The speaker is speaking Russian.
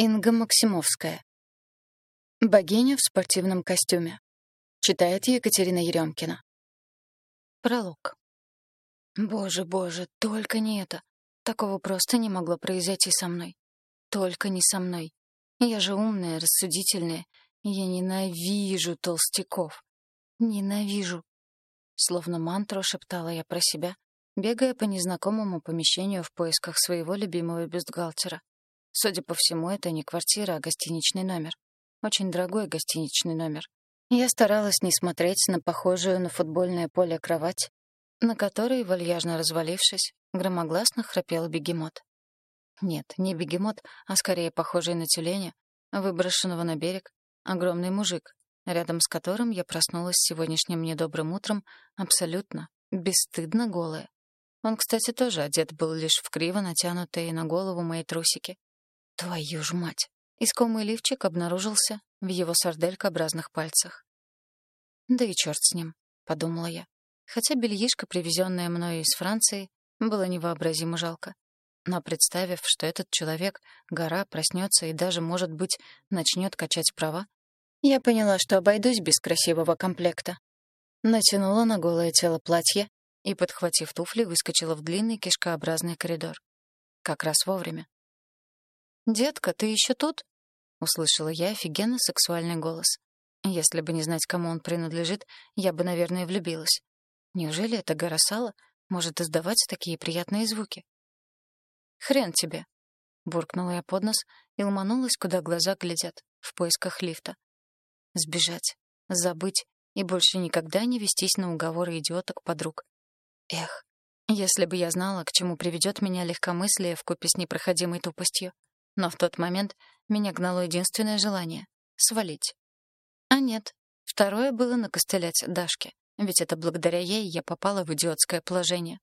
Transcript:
Инга Максимовская. Богиня в спортивном костюме. Читает Екатерина Еремкина. Пролог. Боже, боже, только не это. Такого просто не могло произойти со мной. Только не со мной. Я же умная, рассудительная. Я ненавижу толстяков. Ненавижу. Словно мантру шептала я про себя, бегая по незнакомому помещению в поисках своего любимого бюстгальтера. Судя по всему, это не квартира, а гостиничный номер. Очень дорогой гостиничный номер. Я старалась не смотреть на похожую на футбольное поле кровать, на которой, вальяжно развалившись, громогласно храпел бегемот. Нет, не бегемот, а скорее похожий на тюленя, выброшенного на берег, огромный мужик, рядом с которым я проснулась сегодняшним недобрым утром абсолютно, бесстыдно голая. Он, кстати, тоже одет был лишь в криво натянутые на голову мои трусики. Твою ж мать! Искомый лифчик обнаружился в его сарделькообразных пальцах. «Да и черт с ним», — подумала я. Хотя бельишко, привезенное мною из Франции, было невообразимо жалко. Но представив, что этот человек, гора, проснется и даже, может быть, начнет качать права, я поняла, что обойдусь без красивого комплекта. Натянула на голое тело платье и, подхватив туфли, выскочила в длинный кишкообразный коридор. Как раз вовремя. «Детка, ты еще тут?» — услышала я офигенно сексуальный голос. Если бы не знать, кому он принадлежит, я бы, наверное, влюбилась. Неужели эта гора сала может издавать такие приятные звуки? «Хрен тебе!» — буркнула я под нос и ломанулась, куда глаза глядят, в поисках лифта. Сбежать, забыть и больше никогда не вестись на уговоры идиоток-подруг. Эх, если бы я знала, к чему приведет меня легкомыслие вкупе с непроходимой тупостью. Но в тот момент меня гнало единственное желание — свалить. А нет, второе было накостылять Дашке, ведь это благодаря ей я попала в идиотское положение.